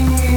watching you.